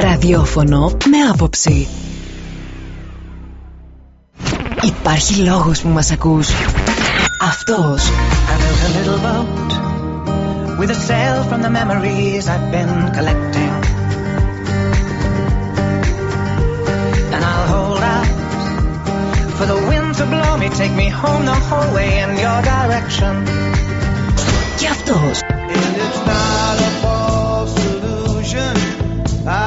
Ραδιόφωνο με άποψη. Υπάρχει λόγος που μας ακούς. Αυτός. with a sail from the memories I've been collecting. And I'll hold out for the wind to blow me, take me home the whole way in your direction. Και αυτός.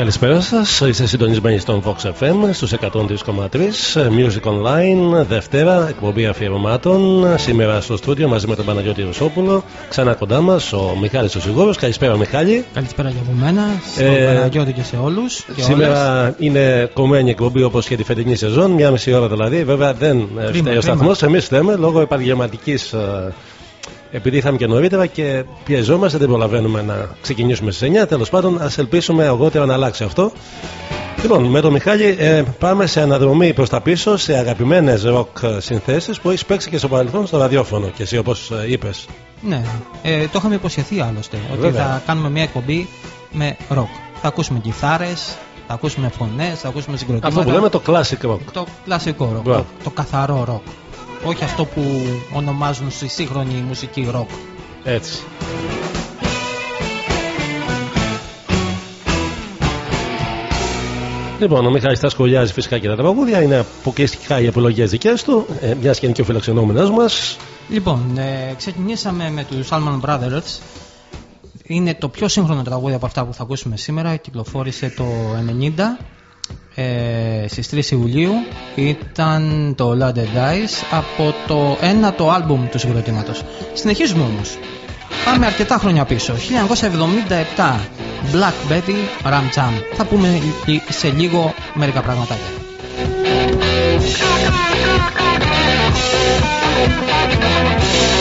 Καλησπέρα σας. Είστε συντονισμένοι στον Vox FM στους 103,3 Music Online. Δευτέρα, εκπομπή αφιερωμάτων. Σήμερα στο στούντιο μαζί με τον Παναγιώτη Ρωσόπουλο. Ξανά κοντά μας ο Μιχάλης ο Σιγούρο. Καλησπέρα, Μιχάλη. Καλησπέρα για από μένα, στον ε, Παναγιώτη και σε όλους. Σήμερα όλες. είναι κομμένη εκπομπή όπως και τη φετινή σεζόν, μία μισή ώρα δηλαδή. Βέβαια δεν φταίει ο σταθμός. Εμείς φταίμε λόγω επαγγελματικής ε, επειδή ήρθαμε και νωρίτερα και πιεζόμαστε, δεν προλαβαίνουμε να ξεκινήσουμε στις 9. Τέλος πάντων, ας ελπίσουμε αργότερα να αλλάξει αυτό. Λοιπόν, με τον Μιχάλη ε, πάμε σε αναδρομή προς τα πίσω σε αγαπημένες ροκ συνθέσεις που έχεις παίξει και στο παρελθόν στο ραδιόφωνο και εσύ όπως ε, είπες. Ναι, ε, το είχαμε υποσχεθεί άλλωστε ότι θα κάνουμε μια εκπομπή με ροκ. Θα ακούσουμε κιθάρες, θα ακούσουμε φωνές, θα ακούσουμε συγκροτήματα. Αυτό που λέμε το classic rock. Το κλασικό rock, το, το καθαρό rock όχι αυτό που ονομάζουν στη σύγχρονη μουσική ροκ. Έτσι. Λοιπόν, ο Μιχάλης θα σχολιάζει φυσικά και τα τραγούδια, είναι αποκλειστικά οι επιλογές δικές του, ε, μιας και είναι και ο φιλοξενούμενος μας. Λοιπόν, ε, ξεκινήσαμε με τους Alman Brothers. Είναι το πιο σύγχρονο τραγούδι από αυτά που θα ακούσουμε σήμερα. Κυκλοφόρησε το 90 ε, στις 3 Ιουλίου ήταν το Lad Dice από το ένα το άλμπουμ του συγκροτήματος. Συνεχίζουμε όμως. Πάμε αρκετά χρόνια πίσω. 1977 Black Betty Ram Jam. Θα πούμε σε λίγο μερικά πραγματάκια. child. Bam,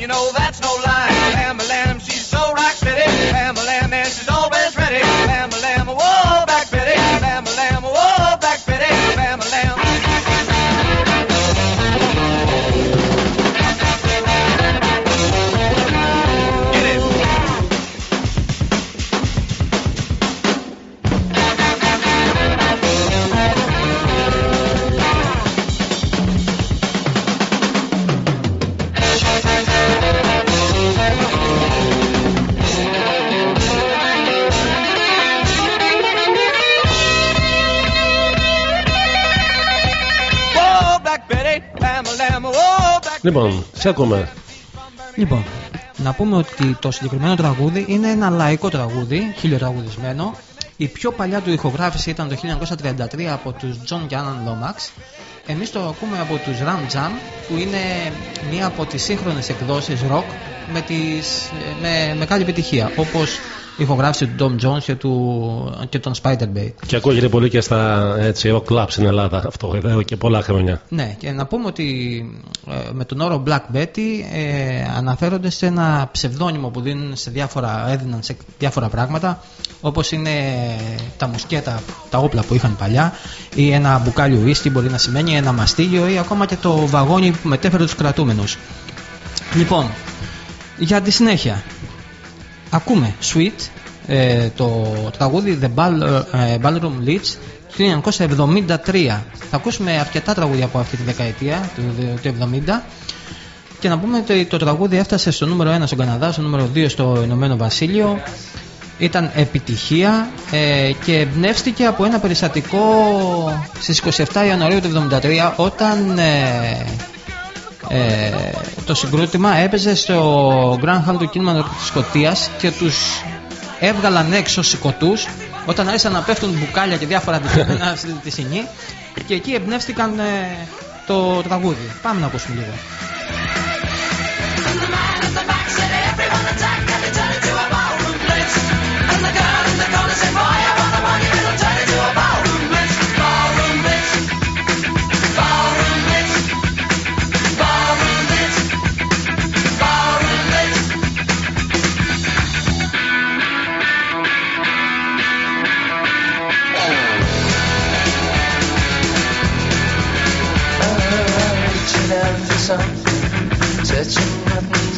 you know that's Λοιπόν, σε ακούμε. Λοιπόν, να πούμε ότι το συγκεκριμένο τραγούδι είναι ένα λαϊκό τραγούδι, χιλιοτραγουδισμένο. Η πιο παλιά του ηχογράφηση ήταν το 1933 από τους John και Alan Lomax. Εμείς το ακούμε από τους Ram Jam, που είναι μία από τις σύγχρονες εκδόσεις rock με, τις, με μεγάλη επιτυχία, όπως η ηχογράφηση του Tom Jones και, του, και των Spider Bay. Και ακούγεται πολύ και στα έτσι, rock clubs στην Ελλάδα αυτό εδώ και πολλά χρόνια. Ναι, και να πούμε ότι ε, με τον όρο Black Betty ε, αναφέρονται σε ένα ψευδόνυμο που δίνουν σε διάφορα, έδιναν σε διάφορα πράγματα όπως είναι τα μουσκέτα, τα όπλα που είχαν παλιά ή ένα μπουκάλι ουίστι μπορεί να σημαίνει ένα μαστίγιο ή ακόμα και το βαγόνι που μετέφερε τους κρατούμενους. Λοιπόν, για τη συνέχεια ακούμε Sweet ε, το τραγούδι The Ball, ε, Ballroom Leads του 1973 θα ακούσουμε αρκετά τραγούδια από αυτή τη δεκαετία του, του 70 και να πούμε ότι το τραγούδι έφτασε στο νούμερο 1 στον Καναδά, στο νούμερο 2 στο Ηνωμένο Βασίλειο. Ήταν επιτυχία ε, και εμπνεύστηκε από ένα περιστατικό στις 27 Ιανουαρίου του 1973 όταν ε, ε, το συγκρότημα έπαιζε στο Grand Hall του κίνημα της Σκοτίας και τους έβγαλαν έξω σηκωτούς όταν άρχισαν να πέφτουν μπουκάλια και διάφορα αντικείμενα στη σινή και εκεί εμπνεύστηκαν ε, το τραγούδι. Πάμε να ακούσουμε λίγο. searching at me.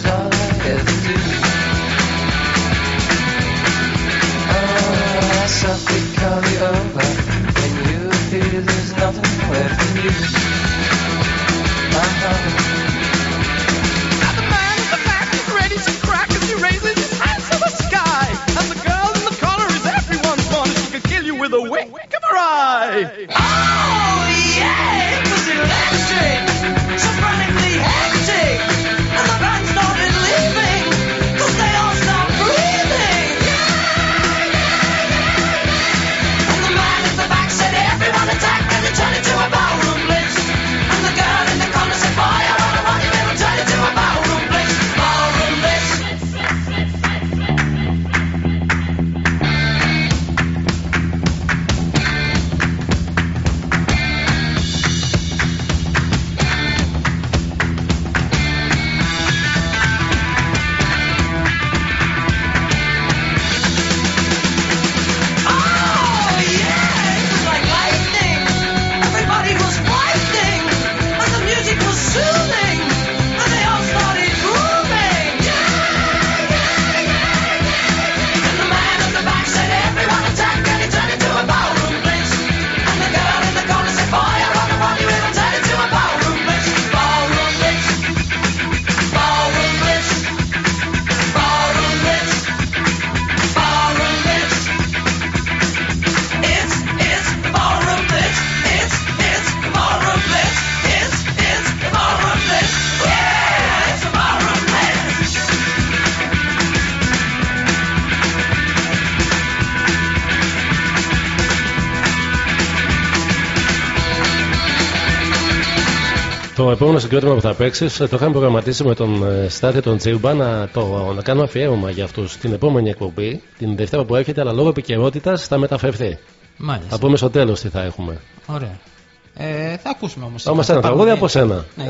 Επόμενο συγκρότημα που θα παίξεις το είχαμε προγραμματίσει με τον ε, Στάθη τον Τσίρμπα να, το, να κάνουμε αφιέρωμα για αυτούς την επόμενη εκπομπή, την Δευτέρα που έρχεται, αλλά λόγω επικαιρότητας θα μεταφερθεί. Μάλιστα. Θα πούμε στο τέλος τι θα έχουμε. Ωραία. Ε, θα ακούσουμε όμως. Όμως ένα τραγούδι από σένα. Ναι,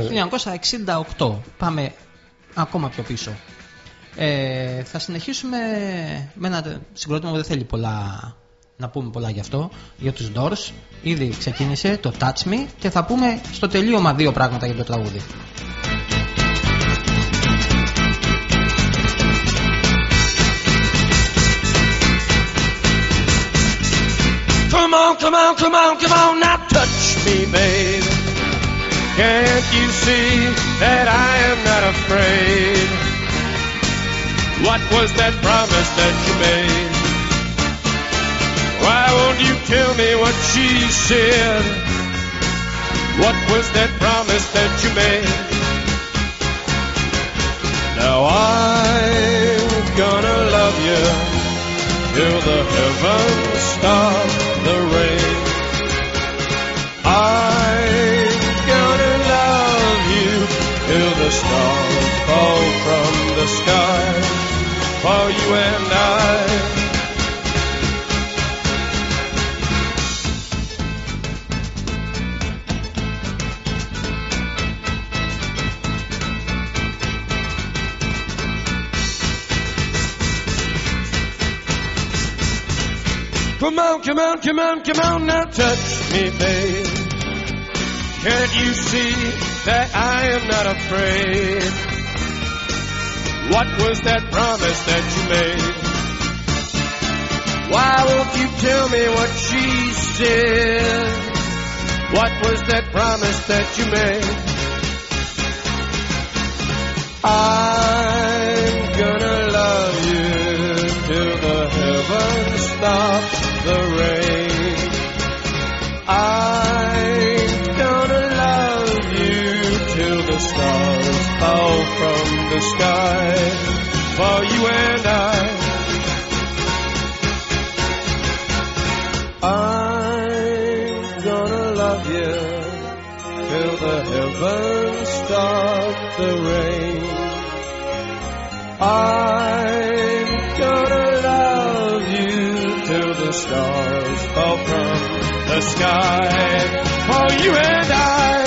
1968. Πάμε ακόμα πιο πίσω. Ε, θα συνεχίσουμε με ένα συγκρότημα που δεν θέλει πολλά, να πούμε πολλά γι' αυτό, για τους Doors. Ήδη ξεκίνησε το Touch Me και θα πούμε στο τελείωμα δύο πράγματα για το τραγούδι. Come on, come on, come on, come on, now touch me, babe. Can't you see that I am not afraid? What was that promise that you made? Why won't you tell me what she said? What was that promise that you made? Now I'm gonna love you till the heavens stop the rain. Come on, come on, come on, come on, now touch me, babe. Can't you see that I am not afraid? What was that promise that you made? Why won't you tell me what she said? What was that promise that you made? I'm gonna love you till the heavens stop the rain. I'm gonna love you till the stars fall from the sky for you and I. I'm gonna love you till the heavens stop the rain. I'm stars fall from the sky for you and I.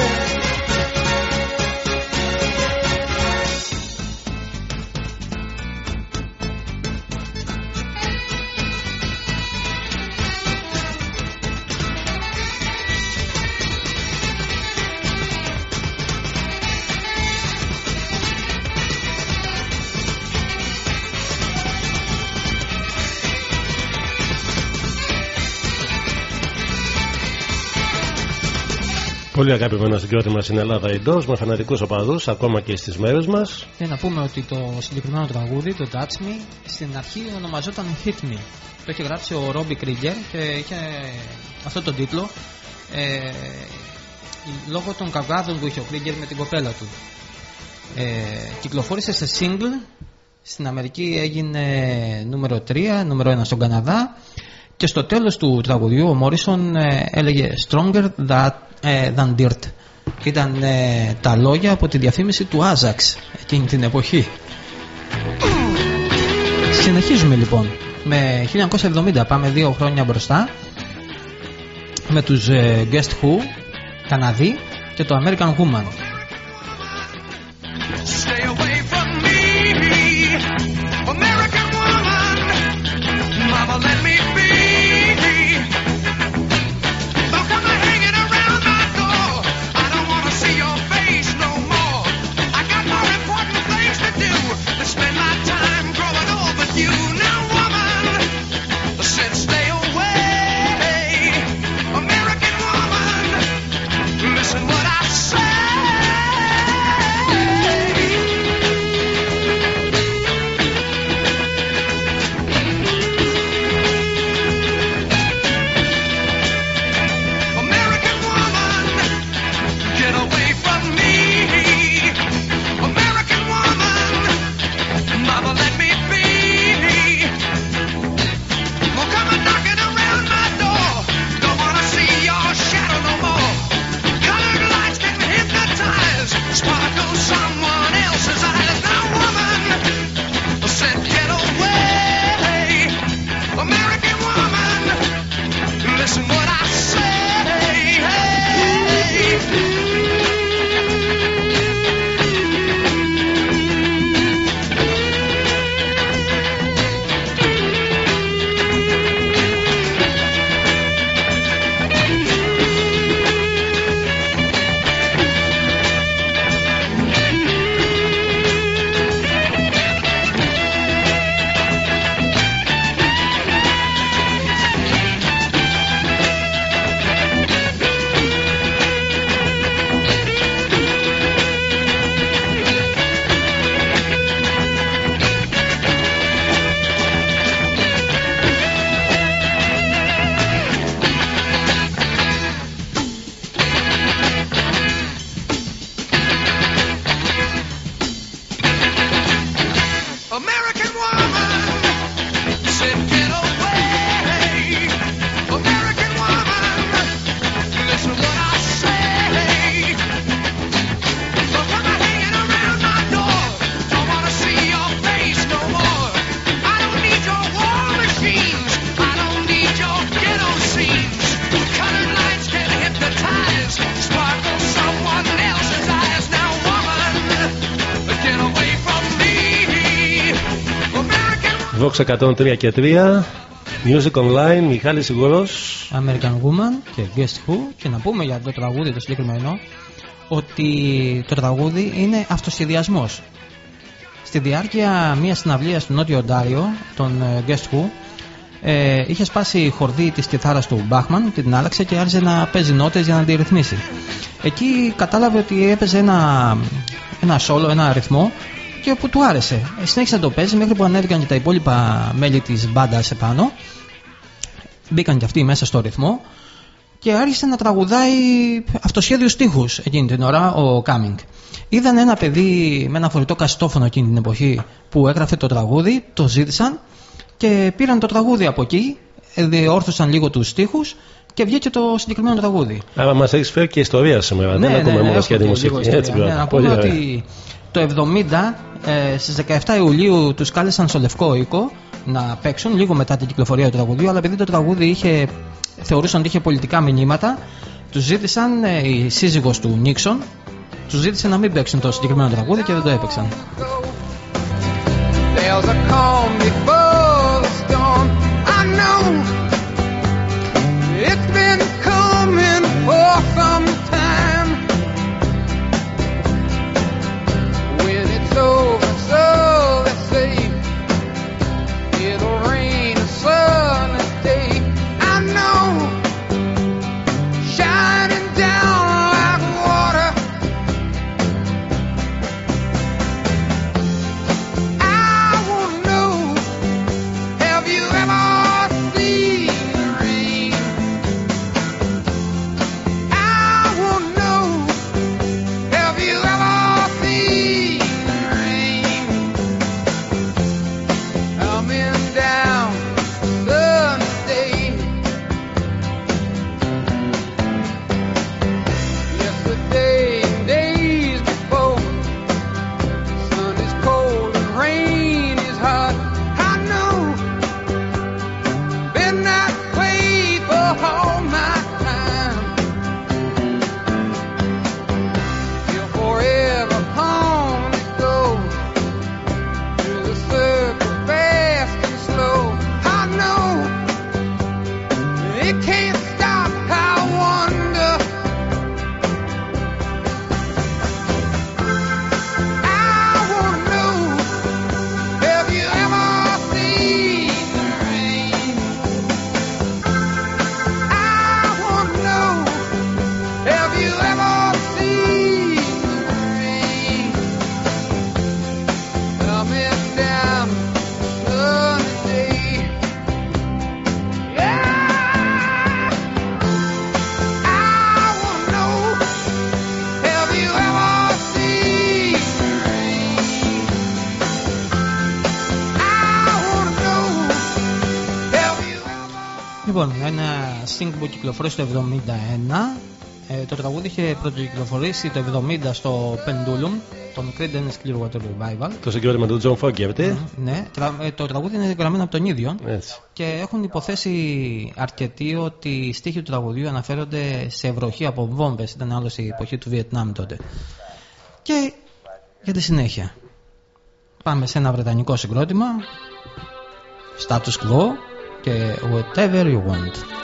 Πολύ αγαπημένο συγκρότημα στην Ελλάδα η Doors με φανατικούς οπαδούς ακόμα και στις μέρες μας. Και να πούμε ότι το συγκεκριμένο τραγούδι, το Touch Me, στην αρχή ονομαζόταν Hit Me. Το είχε γράψει ο Ρόμπι Κρίγκερ και είχε αυτό τον τίτλο ε, λόγω των καυγάδων που είχε ο Κρίγκερ με την κοπέλα του. Ε, κυκλοφόρησε σε single, στην Αμερική έγινε νούμερο 3, νούμερο 1 στον Καναδά και στο τέλος του τραγουδιού ο Μόρισον ε, έλεγε Stronger that, ε, than dirt. Ήταν ε, τα λόγια από τη διαφήμιση του Άζαξ εκείνη την εποχή. Συνεχίζουμε λοιπόν με 1970 πάμε δύο χρόνια μπροστά με τους ε, Guest Who Καναδί και το American Woman Vox 103 και 3 Music Online, Μιχάλης Σιγουρός. American Woman και Guest Who. Και να πούμε για το τραγούδι το συγκεκριμένο ότι το τραγούδι είναι αυτοσχεδιασμός. Στη διάρκεια μιας συναυλίας του Νότιο Οντάριο τον ε, Guest Who ε, είχε σπάσει χορδί της κιθάρας του Μπάχμαν την άλλαξε και άρχισε να παίζει νότες για να τη ρυθμίσει. Εκεί κατάλαβε ότι έπαιζε ένα, ένα solo, ένα αριθμό και που του άρεσε. Συνέχισε να το παίζει μέχρι που ανέβηκαν και τα υπόλοιπα μέλη της μπάντας επάνω. Μπήκαν και αυτοί μέσα στο ρυθμό και άρχισε να τραγουδάει αυτοσχέδιους στίχους εκείνη την ώρα ο Κάμινγκ. Είδαν ένα παιδί με ένα φορητό καστόφωνο εκείνη την εποχή που έγραφε το τραγούδι, το ζήτησαν και πήραν το τραγούδι από εκεί, διόρθωσαν λίγο τους στίχους και βγήκε το συγκεκριμένο τραγούδι. Άρα μας έχεις φέρει και ιστορία σήμερα. Ναι, δεν ναι, ακούμε ναι, μόνο σχέδια μουσικής. Έτσι, ναι, να πούμε ότι το 70 ε, στις 17 Ιουλίου τους κάλεσαν στο Λευκό Οίκο να παίξουν λίγο μετά την κυκλοφορία του τραγουδιού αλλά επειδή το τραγούδι είχε, θεωρούσαν ότι είχε πολιτικά μηνύματα τους ζήτησαν ε, η σύζυγος του Νίξον τους ζήτησε να μην παίξουν το συγκεκριμένο τραγούδι και δεν το έπαιξαν over so που κυκλοφορήσε το 1971. Ε, το τραγούδι είχε πρωτοκυκλοφορήσει το 70 στο Pendulum, τον Creedence Clearwater Revival. Το συγκρότημα του John Fogerty. Mm, ναι, ε, το τραγούδι είναι γραμμένο από τον ίδιο. Έτσι. Και έχουν υποθέσει αρκετοί ότι οι στίχοι του τραγουδιού αναφέρονται σε βροχή από βόμβες. Ήταν άλλο η εποχή του Βιετνάμ τότε. Και για τη συνέχεια. Πάμε σε ένα βρετανικό συγκρότημα. Status Quo και Whatever You Want.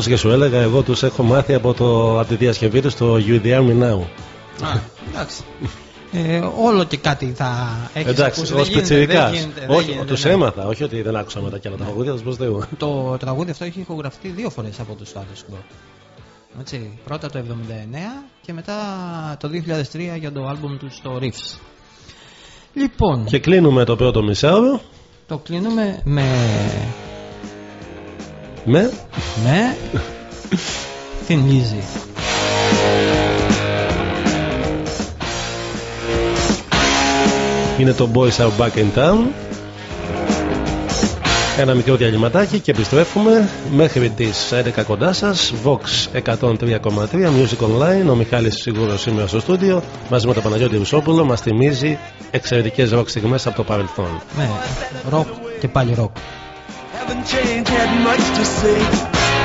Όπως και σου έλεγα, εγώ τους έχω μάθει από, το, από τη διασκευή τους στο You The Army Now. Α, εντάξει. Ε, όλο και κάτι θα έχεις Εντάξει, ακούσει. ως Δεν γίνεται, πιτσιρικάς. δεν γίνεται, δεν Όχι, γίνεται, τους ναι. έμαθα. Όχι ότι δεν άκουσα μετά και άλλα τα τραγούδια, του Θεού. Το τραγούδι αυτό έχει ηχογραφεί δύο φορές από τους Status Quo. Έτσι, πρώτα το 79 και μετά το 2003 για το άλμπουμ τους στο Riffs. Λοιπόν, Και κλείνουμε το πρώτο μισάωρο το κλείνουμε με... με. Με... Thin Lizzy. Είναι το Boys Are Back in Town. Ένα μικρό διαλυματάκι και επιστρέφουμε μέχρι τις 11 κοντά σας Vox 103,3 Music Online Ο Μιχάλης σίγουρος σήμερα στο στούντιο Μαζί με τον Παναγιώτη Ρουσόπουλο Μας θυμίζει εξαιρετικές rock στιγμές από το παρελθόν Με ροκ και πάλι ροκ.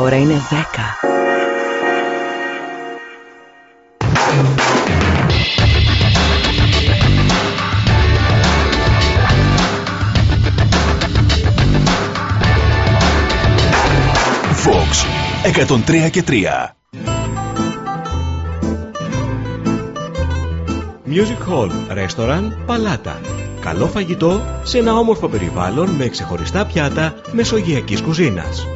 ώρα είναι 10. 103 και 3. Music Hall, Restaurant, Παλάτα. Καλό φαγητό σε ένα όμορφο περιβάλλον με ξεχωριστά πιάτα μεσογειακής κουζίνας.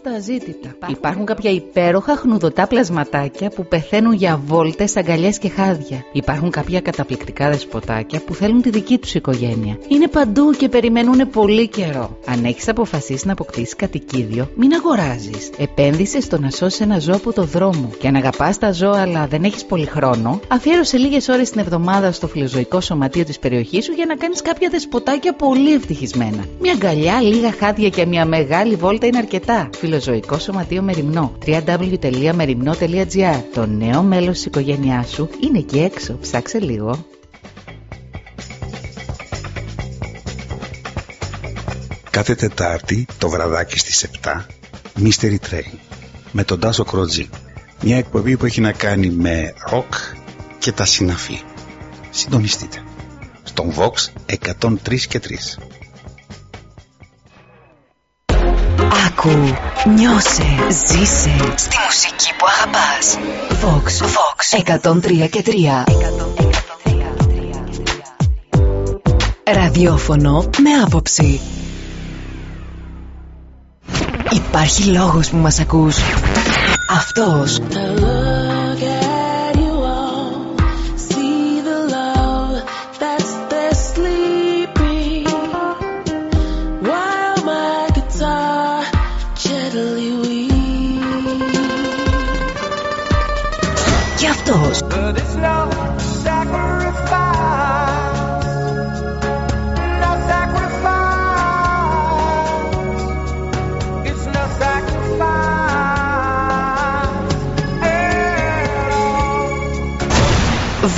στα αζήτητα. Υπάρχουν κάποια υπέροχα χνουδωτά πλασματάκια που πεθαίνουν για βόλτες, αγκαλιές και χάδια. Υπάρχουν κάποια καταπληκτικά δεσποτάκια που θέλουν τη δική τους οικογένεια. Είναι παντού και περιμένουν πολύ καιρό. Αν έχεις αποφασίσει να αποκτήσεις κατοικίδιο, μην αγοράζεις. Επένδυσες στο να σώσεις ένα ζώο από το δρόμο. Και αν αγαπάς τα ζώα αλλά δεν έχεις πολύ χρόνο, αφιέρωσε λίγες ώρες την εβδομάδα στο φιλοζωικό σωματείο της περιοχής σου για να κάνεις κάποια δεσποτάκια πολύ ευτυχισμένα. Μια αγκαλιά, λίγα χάδια και μια μεγάλη βόλτα είναι αρκετά. Φιλοζωικό Σωματείο Μεριμνό. www.merimno.gr Το νέο μέλος της οικογένειάς σου είναι εκεί έξω. Ψάξε λίγο. Κάθε Τετάρτη το βραδάκι στις 7 Mystery Train με τον Τάσο Κρότζι. Μια εκπομπή που έχει να κάνει με ροκ και τα συναφή. Συντονιστείτε. Στον Vox 103 και 3. Άκου, νιώσε, ζήσε στη μουσική που αγαπάς. Vox, Vox 103 και 3. Ραδιόφωνο με άποψη. Υπάρχει λόγος που μας ακούς. Αυτός. αυτός.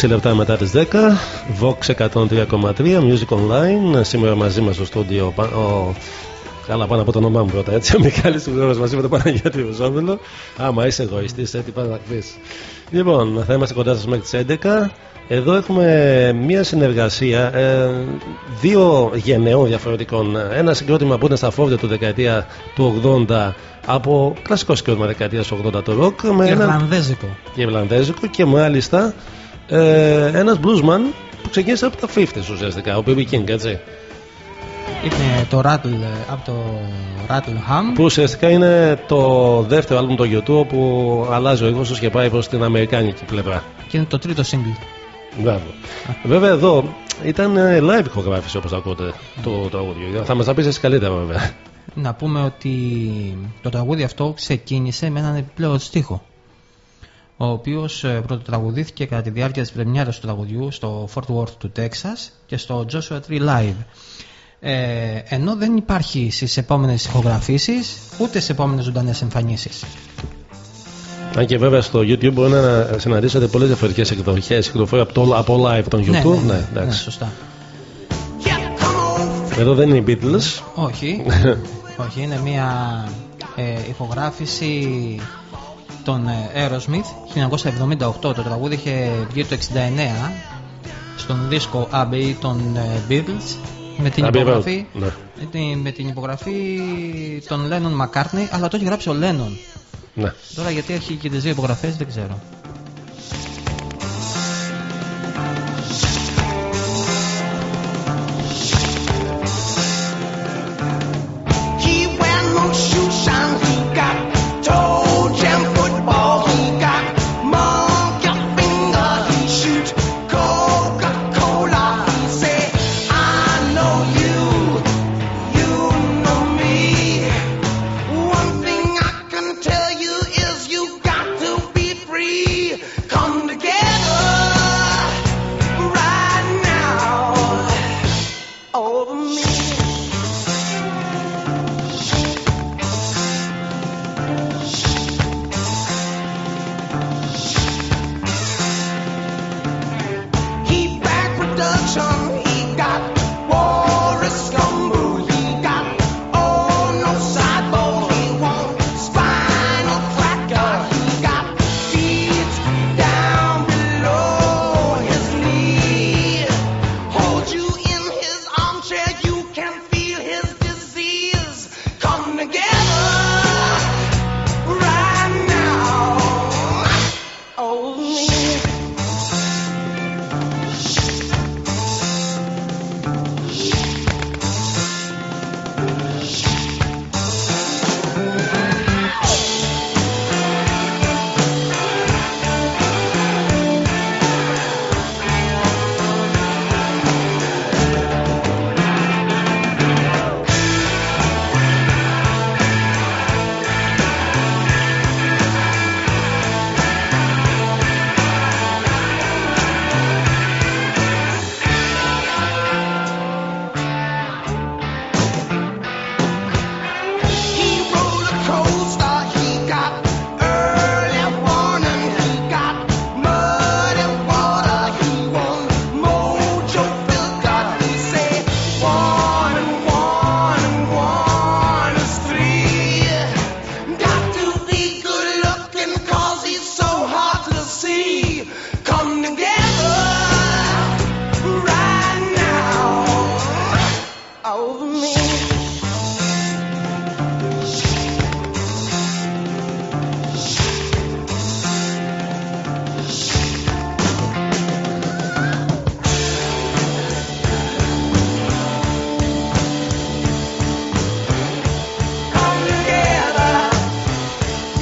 6 λεπτά μετά τις 10 Vox 103,3 Music Online Σήμερα μαζί μας στο στούντιο ο... Καλά πάνω από το όνομά μου πρώτα έτσι Ο Μιχάλης του Γρήγορας μαζί με τον Παναγιώτη Βουζόμιλο Άμα είσαι εγωιστής έτσι πάνε να πεις Λοιπόν θα είμαστε κοντά σας μέχρι τις 11 εδώ έχουμε μία συνεργασία ε, δύο γενναιών διαφορετικών. Ένα συγκρότημα που είναι στα φόρτια του δεκαετία του 80 από κλασικό συγκρότημα δεκαετίας του 80 το ροκ. Με Ιρλανδέζικο. Ιρλανδέζικο και μάλιστα ε, ένας bluesman που ξεκίνησε από τα 50 ουσιαστικά, ο BB King, έτσι. Είναι το Rattle, από το Rattle Ham. Που ουσιαστικά είναι το δεύτερο άλμπουμ του YouTube που αλλάζει ο ήχος και πάει προς την αμερικάνικη πλευρά. Και είναι το τρίτο single. Μπράβο. Βέβαια εδώ ήταν ε, live ηχογράφηση όπως ακούτε το τραγούδι. Θα μας τα πεις εσύ καλύτερα βέβαια. Να πούμε ότι το τραγούδι αυτό ξεκίνησε με έναν επιπλέον στίχο ο οποίος ε, πρωτοτραγουδήθηκε κατά τη διάρκεια της πρεμιέρας του τραγουδιού στο Fort Worth του Texas και στο Joshua Tree Live. Ε, ενώ δεν υπάρχει στις επόμενες ηχογραφήσεις ούτε στις επόμενες ζωντανές εμφανίσεις. Αν και βέβαια στο YouTube μπορεί να συναντήσετε πολλές διαφορετικές εκδοχές από, το, από live των ναι, YouTube. Ναι, ναι, ναι, σωστά. Εδώ δεν είναι οι Beatles. Όχι. όχι, είναι μια ε, ηχογράφηση τον ε, Aerosmith 1978 το τραγούδι είχε βγει το 69 στον δίσκο Abbey των ε, Beatles με την, υπογραφή, ναι. με την υπογραφή των Lennon McCartney αλλά το έχει γράψει ο Lennon ναι. τώρα γιατί έχει και τις δύο υπογραφές δεν ξέρω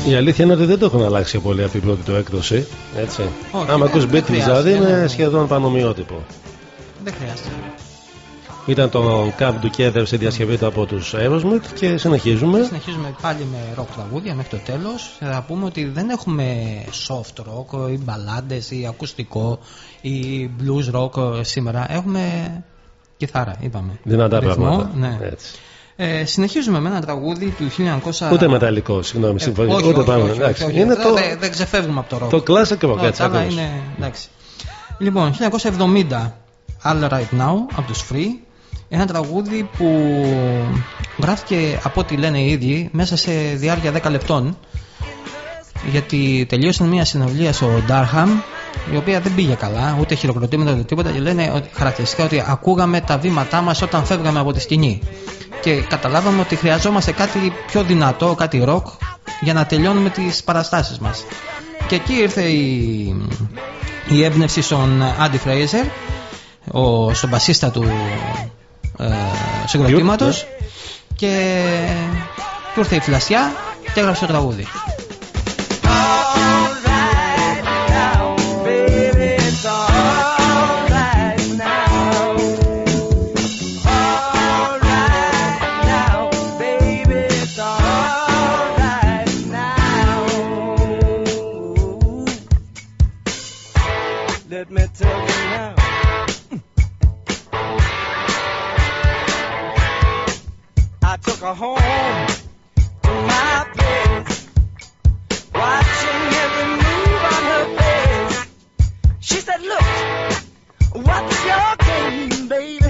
Η αλήθεια είναι ότι δεν το έχουν αλλάξει πολύ από την πρώτη του έκδοση. Έτσι. Όχι, Άμα ακούς Beatles δηλαδή είναι σχεδόν πανομοιότυπο. Δεν χρειάζεται. Ήταν το Camp Together σε διασκευή του από τους Aerosmith και συνεχίζουμε. Συνεχίζουμε πάλι με rock τραγούδια μέχρι το τέλος. Θα πούμε ότι δεν έχουμε soft rock ή μπαλάντες ή ακουστικό ή blues rock σήμερα. Έχουμε κιθάρα, είπαμε. Δυνατά πράγματα. Ναι. Έτσι. Ε, συνεχίζουμε με ένα τραγούδι του 1900. Ούτε μεταλλικό, συγγνώμη, Ε, συμφωνώ. όχι, Ούτε όχι, πάμε. όχι, εντάξει. όχι, Είναι δεν- το, δεν- δεν ξεφεύγουμε από το rock. το classic rock, Όχι, έτσι αλλά ακριβώς. είναι. Εντάξει. Λοιπόν, 1970 All Right Now από τους Free ένα τραγούδι που γράφτηκε από ό,τι λένε οι ίδιοι μέσα σε διάρκεια 10 λεπτών γιατί τελείωσαν μια συναυλία στο Darham η οποία δεν πήγε καλά, ούτε χειροκροτήματα ούτε τίποτα και λένε ότι, χαρακτηριστικά ότι ακούγαμε τα βήματά μας όταν φεύγαμε από τη σκηνή. Και καταλάβαμε ότι χρειαζόμαστε κάτι πιο δυνατό, κάτι ροκ για να τελειώνουμε τις παραστάσεις μας. Και εκεί ήρθε η, η έμπνευση στον Άντι Φρέιζερ ο, στον μπασίστα του ε, συγκροτήματος και του ήρθε η φλασιά και έγραψε το τραγούδι My watching every move on her face. She said, Look, what's your game, baby?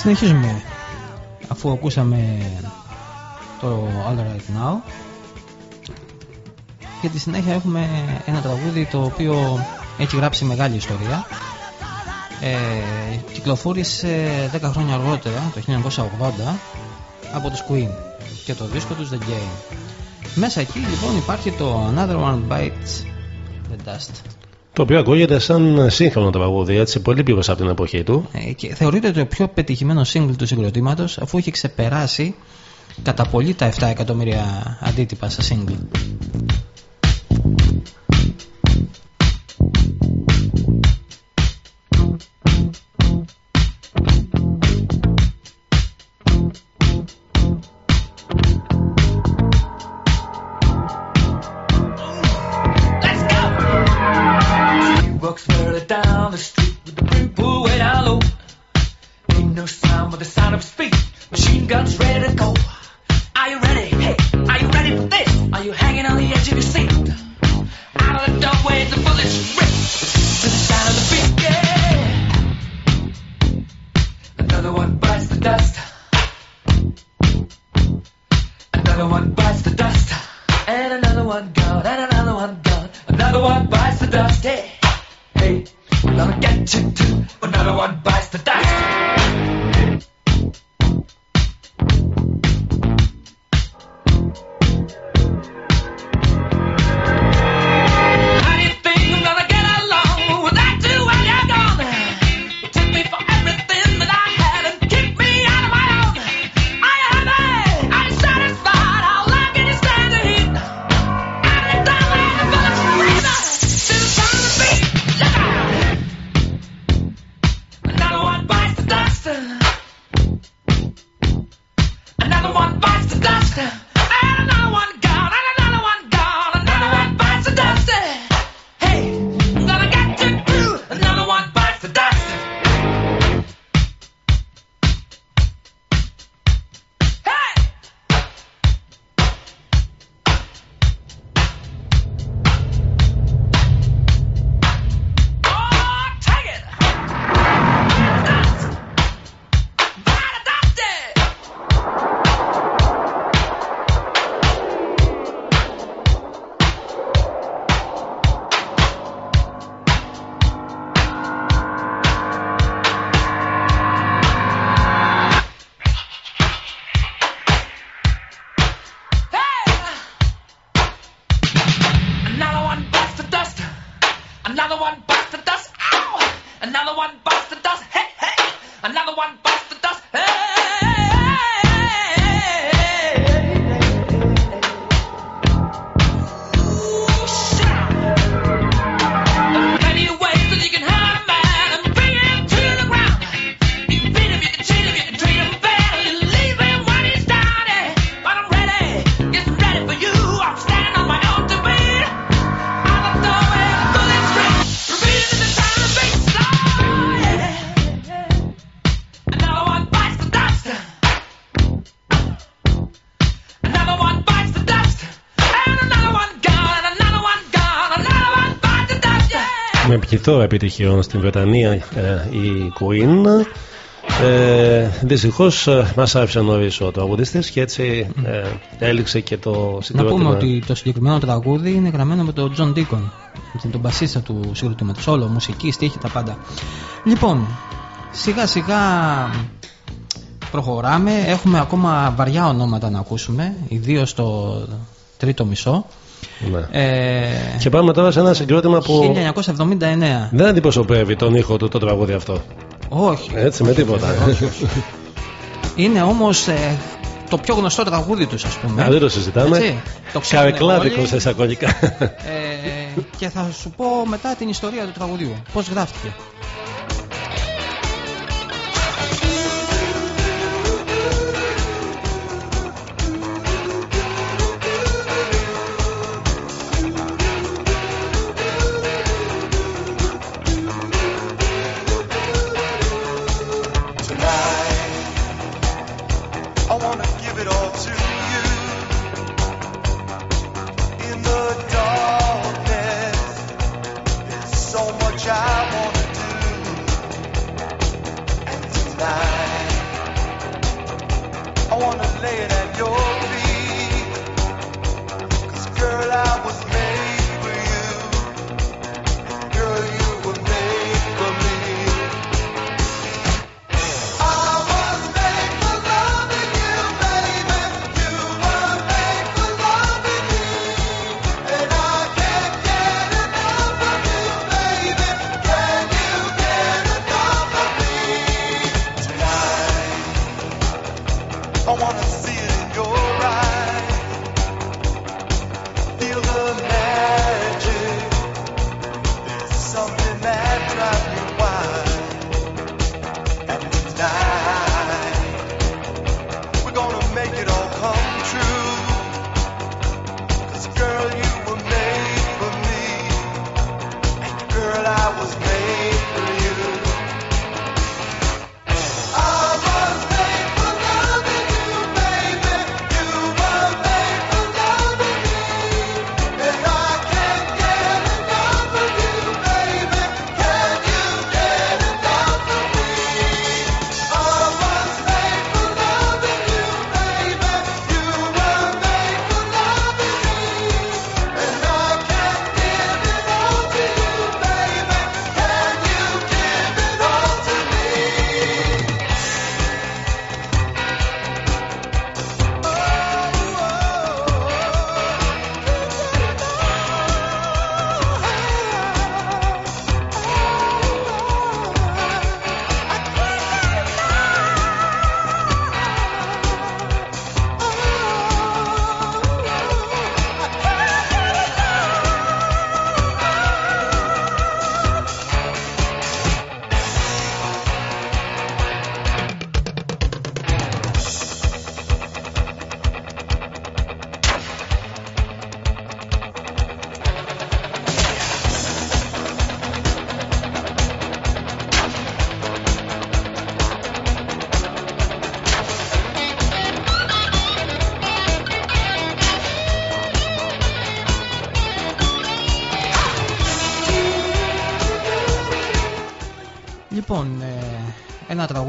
Συνεχίζουμε αφού ακούσαμε το All Right Now. Και τη συνέχεια έχουμε ένα τραγούδι το οποίο έχει γράψει μεγάλη ιστορία. Ε, κυκλοφόρησε 10 χρόνια αργότερα, το 1980, από τους Queen και το δίσκο τους The Game. Μέσα εκεί λοιπόν υπάρχει το Another One Bites the Dust. Το οποίο ακούγεται σαν σύγχρονο τραγούδι, έτσι, πολύ πιο από την εποχή του. Ε, και θεωρείται το πιο πετυχημένο single του συγκροτήματος αφού έχει ξεπεράσει κατά πολύ τα 7 εκατομμύρια αντίτυπα σε single. Another one bites the. Ow! Another one bites the. Hey, hey! Another one bites Yeah. Με πληθώρα επιτυχιών στην Βρετανία ε, η Queen. Ε, Δυστυχώς μας άφησε νωρίς ο τραγουδιστής και έτσι ε, έληξε και το Να συγκρότημα. πούμε ότι το συγκεκριμένο τραγούδι είναι γραμμένο με τον John Deacon, τον μπασίστα του συγκροτήματος. Όλο, μουσική, στίχη, τα πάντα. Λοιπόν, σιγά σιγά προχωράμε. Έχουμε ακόμα βαριά ονόματα να ακούσουμε, ιδίως στο τρίτο μισό. Ναι. Ε, Και πάμε τώρα σε ένα συγκρότημα που 1979. δεν αντιπροσωπεύει τον ήχο του το τραγούδι αυτό. Όχι. Έτσι, με τίποτα. όχι, όχι. Είναι όμως ε, το πιο γνωστό τραγούδι τους ας πούμε. Α, δεν το συζητάμε. Έτσι, το ξέρουν Καρεκλάδικος όλοι. σε εισαγωγικά. Ε, και θα σου πω μετά την ιστορία του τραγουδιού. Πώς γράφτηκε.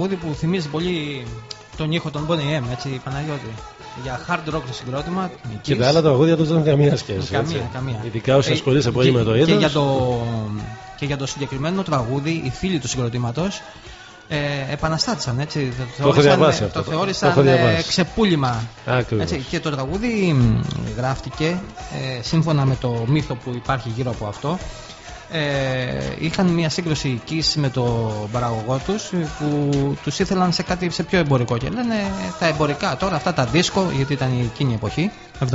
Τραγούδι που θυμίζει πολύ τον ήχο των Bonnie M, έτσι, Παναγιώτη. Για hard rock το συγκρότημα. Και τα άλλα τραγούδια τους δεν έχουν καμία σχέση. Καμία, έτσι. καμία. Ειδικά όσοι Ε, ασχολείσαι πολύ και- με το Και είδο. για το, και για το συγκεκριμένο τραγούδι, οι φίλοι του συγκροτήματος ε, επαναστάτησαν. Έτσι, το, έχω θεώρησαν- διαβάσει το αυτό, το- θεώρησαν το έχω ε, διαβάσει. ξεπούλημα. Ακριβώς. Έτσι, και το τραγούδι μ, γράφτηκε ε, σύμφωνα με το μύθο που υπάρχει γύρω από αυτό. Ε, είχαν μια σύγκρουση Kiss με το παραγωγό τους ε, που τους ήθελαν σε κάτι σε πιο εμπορικό και λένε τα εμπορικά τώρα αυτά τα δίσκο γιατί ήταν η εκείνη εποχή 79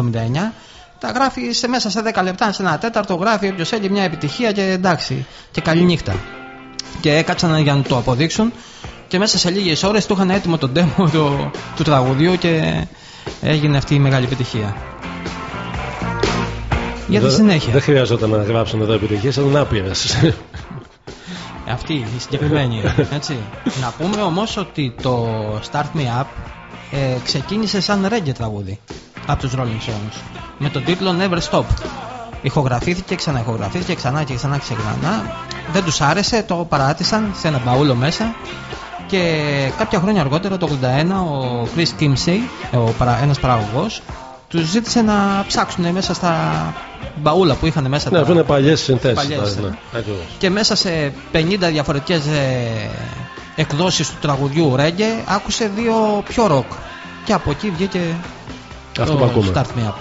τα γράφει σε μέσα σε 10 λεπτά σε ένα τέταρτο γράφει όποιος θέλει μια επιτυχία και εντάξει και καλή νύχτα και έκατσαν για να το αποδείξουν και μέσα σε λίγες ώρες του είχαν έτοιμο το demo του, του τραγουδιού και έγινε αυτή η μεγάλη επιτυχία για τη Δεν- συνέχεια Δεν χρειαζόταν να γράψουν εδώ επιτυχίες, ήταν άπειρες. Αυτή η συγκεκριμένη. Έτσι. να πούμε όμως ότι το Start Me Up ε, ξεκίνησε σαν reggae τραγούδι από τους Rolling Stones με τον τίτλο Never Stop. Ηχογραφήθηκε, ξαναηχογραφήθηκε ξανά και ξανά και ξανά. Δεν τους άρεσε, το παράτησαν σε ένα μπαούλο μέσα και κάποια χρόνια αργότερα, το 81, ο Chris Kimsey, ο παρα, ένας παραγωγός, τους ζήτησε να ψάξουν μέσα στα μπαούλα που είχαν μέσα Ναι, τα- αυτό είναι παλιές συνθέσεις. Παλιές, Ναι, ναι. ακριβώς. και μέσα σε 50 διαφορετικές ε, εκδόσεις του τραγουδιού reggae άκουσε δύο πιο rock και από εκεί βγήκε Αυτό το που ακούμε. Start Me Up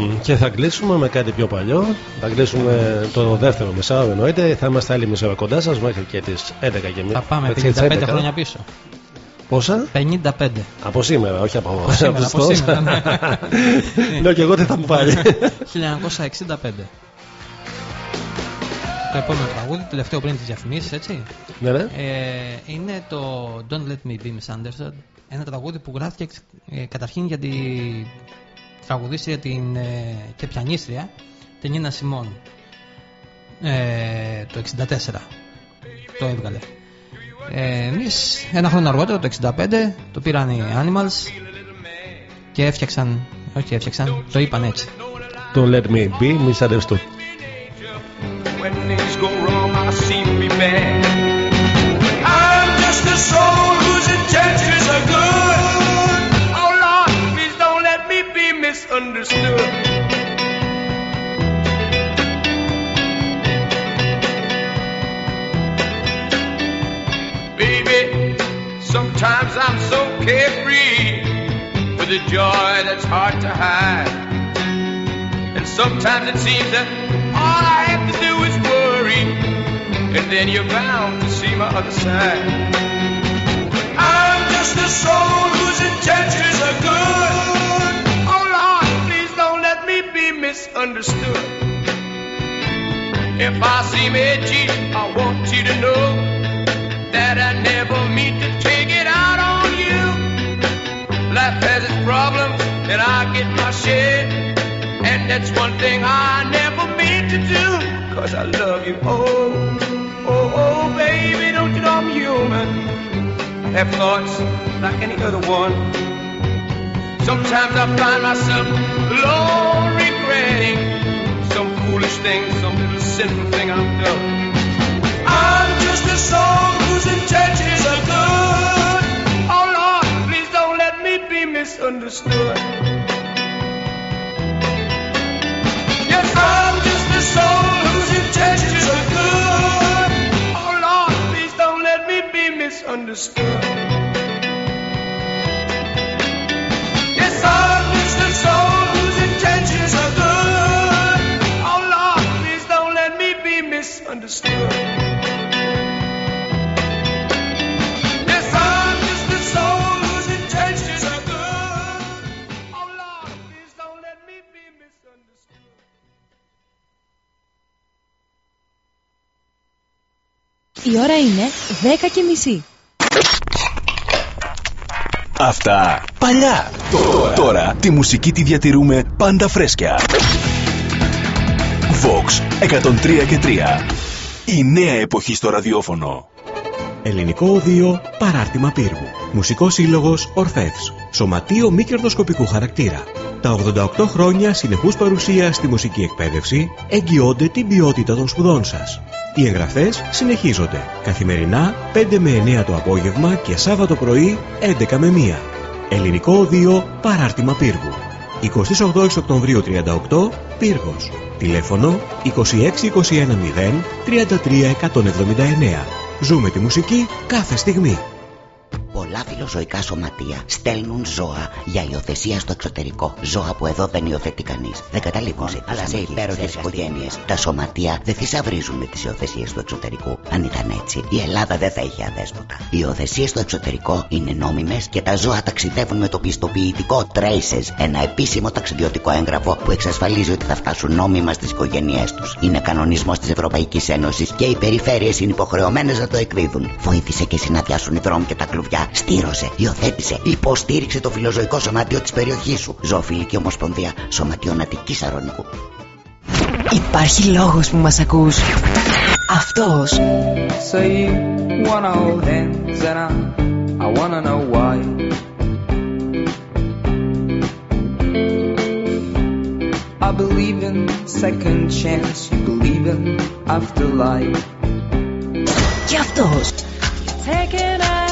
Λοιπόν, και θα κλείσουμε με κάτι πιο παλιό. Θα κλείσουμε το δεύτερο μεσάωρο εννοείται. Θα είμαστε άλλη μισή ώρα κοντά σας μέχρι και τις 11 και μία. θα πάμε Μέχρι τις 55 11. χρόνια πίσω Πόσα; 55 Από σήμερα, όχι από Από σήμερα, από Χριστός. σήμερα, ναι. Λέω και εγώ τι θα μου πάρει. 1965 το επόμενο τραγούδι, τελευταίο πριν τις διαφημίσεις, έτσι. ναι, ναι. Ε, είναι το Don't Let Me Be Misunderstood. Ένα τραγούδι που γράφτηκε ε, καταρχήν για τη τραγουδίστρια την, ε, και πιανίστρια την Νίνα Σιμών ε, το 64 το έβγαλε. Ε, εμείς ένα χρόνο αργότερα το 65 το πήραν οι Animals και έφτιαξαν, όχι έφτιαξαν, το είπαν έτσι. Don't let me be misunderstood. When misunderstood. Baby, sometimes I'm so carefree with a joy that's hard to hide. And sometimes it seems that all I have to do is worry. and then you're bound to see my other side. I'm just a soul whose intentions are good. Misunderstood. If I seem edgy, I want you to know that I never mean to take it out on you. Life has its problems, and I get my share. And that's one thing I never mean to do, cause I love you. Oh, oh, oh, baby, don't you know I'm human? Have thoughts like any other one. Sometimes I find myself alone some foolish thing, some little sinful thing I've done. I'm just a soul whose intentions are good. Oh Lord, please don't let me be misunderstood. Yes, I'm just a soul whose intentions are good. Oh Lord, please don't let me be misunderstood. Misunderstood. Η ώρα είναι 10 και μισή. Αυτά παλιά. Τώρα, τώρα τη μουσική τη διατηρούμε πάντα φρέσκια. Vox 103 και 3. Η νέα εποχή στο ραδιόφωνο. Ελληνικό Οδείο Παράρτημα Πύργου. Μουσικός σύλλογος Ορφεύς. Σωματείο μη κερδοσκοπικού χαρακτήρα. Τα 88 χρόνια συνεχούς παρουσία στη μουσική εκπαίδευση εγγυώνται την ποιότητα των σπουδών σας. Οι εγγραφές συνεχίζονται. Καθημερινά 5 με 9 το απόγευμα και Σάββατο πρωί 11 με 1. Ελληνικό Οδείο Παράρτημα Πύργου. 28 Οκτωβρίου 38 Πύργος. Τηλέφωνο 26210 33 179. Ζούμε τη μουσική κάθε στιγμή. Πολλά φιλοζωικά σωματεία στέλνουν ζώα για υιοθεσία στο εξωτερικό. Ζώα που εδώ δεν υιοθετεί κανείς. Δεν καταλήγουν σε αλλά σε υπέροχες οικογένειες. Τα σωματεία δεν θησαυρίζουν με τις υιοθεσίες του εξωτερικού. Αν ήταν έτσι, η Ελλάδα δεν θα είχε αδέσποτα. Οι υιοθεσίες στο εξωτερικό είναι νόμιμες και τα ζώα ταξιδεύουν με το πιστοποιητικό Traces, ένα επίσημο ταξιδιωτικό έγγραφο που εξασφαλίζει ότι θα φτάσουν νόμιμα στις οικογένειές τους. Είναι κανονισμός της Ευρωπαϊκής Ένωσης και οι περιφέρειες είναι υποχρεωμένες να το εκδίδουν. Βοήθησε και εσύ να διάσουν οι δρόμοι και τα κλουβιά. Στήρωσε, υιοθέτησε, υποστήριξε το φιλοζωικό σωματείο της περιοχής σου. Ζωοφιλική Ομοσπονδία Σωματείων Αττικής Αρωνικού. Υπάρχει λόγος που μας ακούς. Αυτός. So you wanna hold hands and I, I wanna know why. I believe in second chance, you believe in afterlife. Και αυτός. Taking a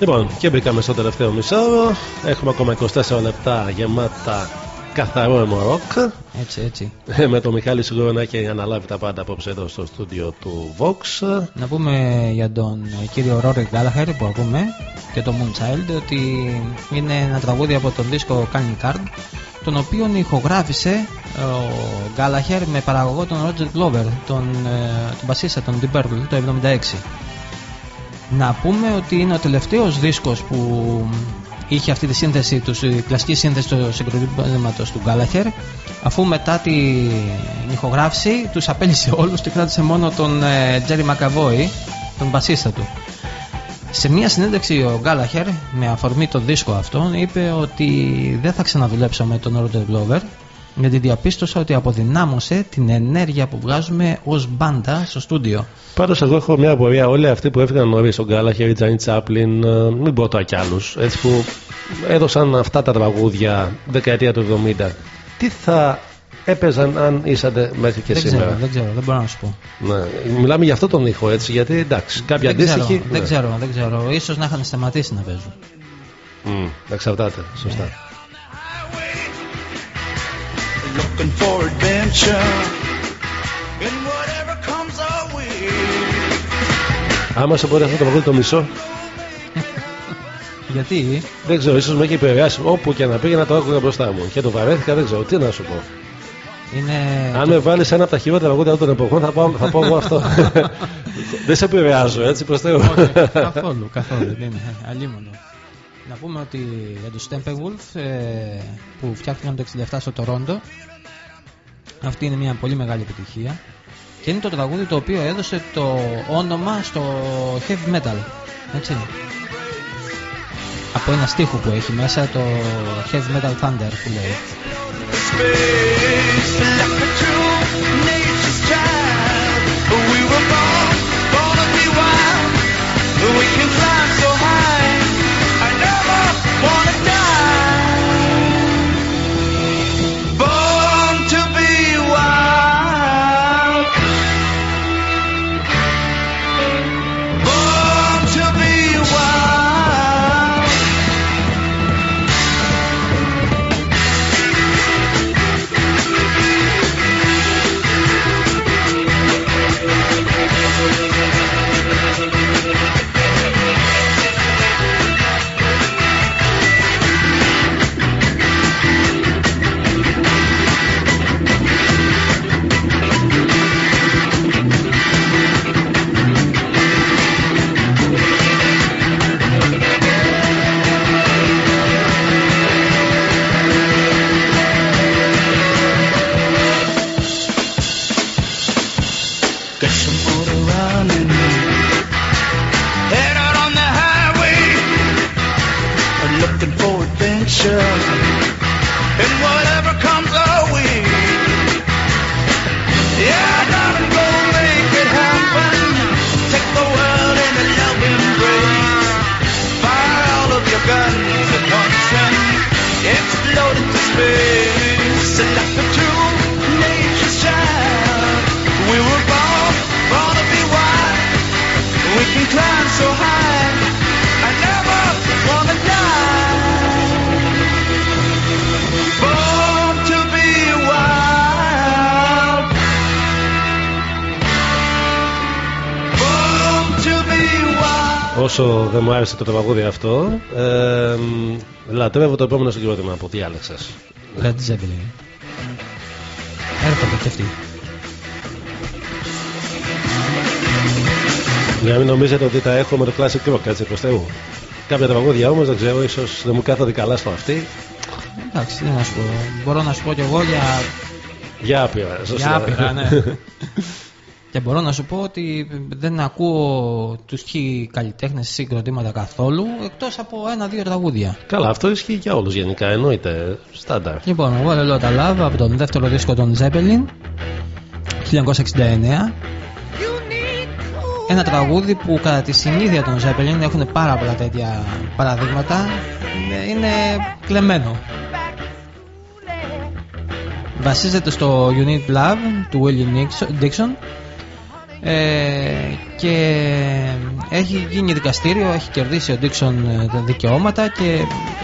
Λοιπόν, και μπήκαμε στο τελευταίο μισό. Έχουμε ακόμα 24 λεπτά γεμάτα καθαρό ροκ. Έτσι, έτσι. Με τον Μιχάλη Σιγουρό να έχει αναλάβει τα πάντα απόψε εδώ στο στούντιο του Vox. Να πούμε για τον ε, κύριο Ρόρι Γκάλαχερ που ακούμε και το Moonchild ότι είναι ένα τραγούδι από τον δίσκο Canning Card τον οποίο ηχογράφησε ε, ο Γκάλαχερ με παραγωγό τον Roger Glover τον, ε, τον μπασίστα των Deep Purple το 76 να πούμε ότι είναι ο τελευταίος δίσκος που είχε αυτή τη σύνθεση τους, η κλασική σύνθεση του συγκροτήματος του Γκάλαχερ αφού μετά την ηχογράφηση τους απέλυσε όλους και κράτησε μόνο τον ε, Τζέρι Μακαβόη τον μπασίστα του. Σε μια συνέντευξη ο Γκάλαχερ με αφορμή το δίσκο αυτόν είπε ότι δεν θα ξαναδουλέψω με τον Ρόντερ Glover γιατί διαπίστωσα ότι αποδυνάμωσε την ενέργεια που βγάζουμε ως μπάντα στο στούντιο. Πάντως, εγώ έχω μια απορία. Όλοι αυτοί που έφυγαν νωρίς, ο Γκάλαχερ, η Τζάνι Τσάπλιν, ε, μην πω τώρα κι άλλους, έτσι που έδωσαν αυτά τα τραγούδια δεκαετία του 70, τι θα έπαιζαν αν ήσατε μέχρι και δεν σήμερα; Ξέρω, δεν ξέρω, δεν μπορώ να σου πω. Ναι. Μιλάμε για αυτό τον ήχο έτσι, γιατί εντάξει, κάποια δεν, ξέρω, αντίστοιχη. δεν ναι. ξέρω, δεν ξέρω. Ίσως να είχαν σταματήσει να παίζουν. Μμ, εξαρτάται, σωστά. Looking for adventure in whatever comes our way. Άμα σε μπορεί αυτό το τραγούδι το μισό, Γιατί; Δεν ξέρω, ίσως με έχει επηρεάσει όπου και να πήγαινα το άκουγα μπροστά μου. Και το βαρέθηκα, δεν ξέρω, τι να σου πω. είναι. Αν με βάλεις ένα από τα χειρότερα τραγούδια όλων των εποχών, θα πάω, θα πω εγώ αυτό. δεν σε επηρεάζω, έτσι προς Θεού. Όχι, καθόλου, καθόλου. Δεν είναι. Αλίμονο. Να πούμε ότι για τους Steppenwolf ε, που φτιάχτηκαν το 67 στο Τορόντο αυτή είναι μια πολύ μεγάλη επιτυχία. Και είναι το τραγούδι το οποίο έδωσε το όνομα στο heavy metal έτσι. Από ένα στίχο που έχει μέσα το heavy metal thunder που λέει άρεσε το τραγούδι αυτό, ε, λατρεύω το επόμενο συγκρότημα που διάλεξες. Led Zeppelin. Έρχονται και αυτοί. Για να μην νομίζετε ότι τα έχω με το classic rock, έτσι προς Θεού. Κάποια τραγούδια όμως δεν ξέρω, ίσως δεν μου κάθονται καλά στο αυτή. Εντάξει, τι να σου πω. Μπορώ να σου πω κι εγώ για, Για άπειρα. σωστά. για άπειρα, ναι. και μπορώ να σου πω ότι δεν ακούω τους χι καλλιτέχνες συγκροτήματα καθόλου εκτός από ένα-δύο τραγούδια. Καλά, αυτό ισχύει για όλους γενικά, εννοείται. Στάνταρ. Λοιπόν, εγώ λέω τα Love από τον δεύτερο δίσκο των Zeppelin 1969 ένα τραγούδι που κατά τη συνήθεια των Zeppelin έχουν πάρα πολλά τέτοια παραδείγματα είναι- είναι κλεμμένο βασίζεται στο You Need Love του Willie Nixon- Dixon ε, και έχει γίνει δικαστήριο, έχει κερδίσει ο Dixon ε, τα δικαιώματα και